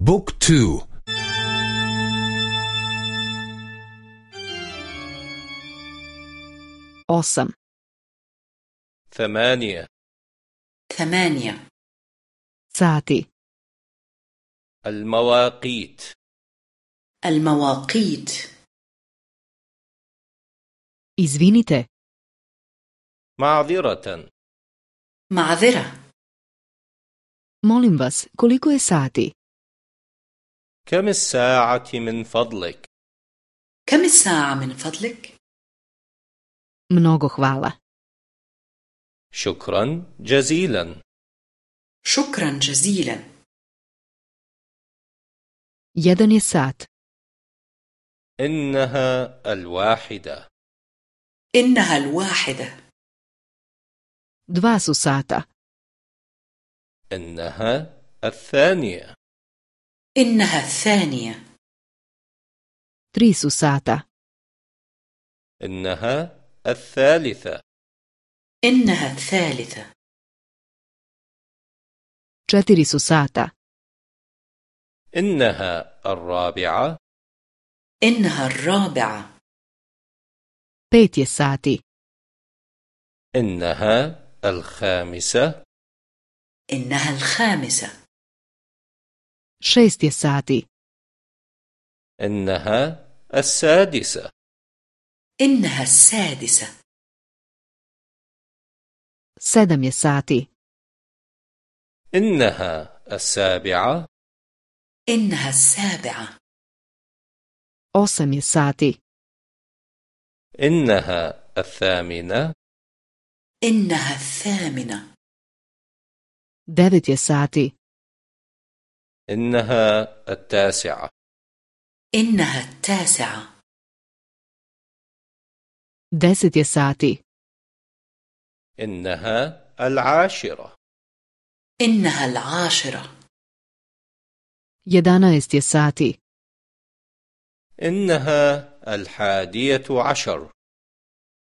بوك تو osam, ثمانية. ثمانية. sati, المواقيت. المواقيت. izvinite, معذرة. معذرة. molim vas, koliko je sati? كم الساعة من فضلك؟ كم الساعة من فضلك؟ Mnogo hvala. شكرا جزيلا. شكرا جزيلا. Jedan je sat, إنها الواحدة. إنها الواحدة. Dva su sata, إنها الثانية. إنها الثانية. Sata, إنها الثالثة. إنها الثالثة. Sata, إنها الرابعة. إنها الرابعة. Je sati, إنها الخامسة. إنها الخامسة. Šest je sati, إنها السادسة. إنها السادسة. Sedam je sati, إنها السابعة. إنها السابعة. Osam je sati, إنها الثامنة. إنها الثامنة. Devet je sati, إنها التاسعة. إنها التاسعة. je sati, إنها العاشرة. إنها العاشرة. jedanaest je sati, إنها الحادية عشر.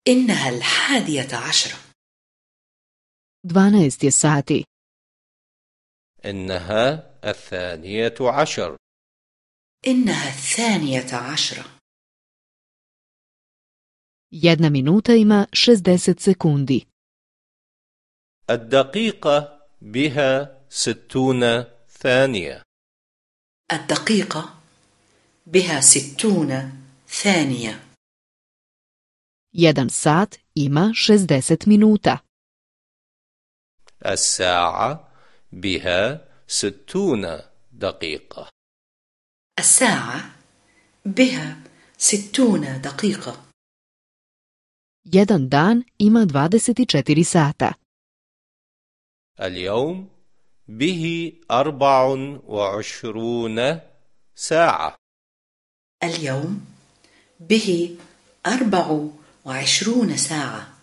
إنها الحادية عشرة dvanaest je sati, إنها الثانية عشر. إنها الثانية عشرة. Jedna minuta ima 60 sekundi, الدقيقة بها ستون ثانية. الدقيقة بها ستون ثانية. Jedan sat ima 60 minuta, الساعة بها ستون دقيقة. الساعة بها ستون دقيقة. Jedan dan ima 24 sata, اليوم به أربع وعشرون ساعة. اليوم به أربع وعشرون ساعة.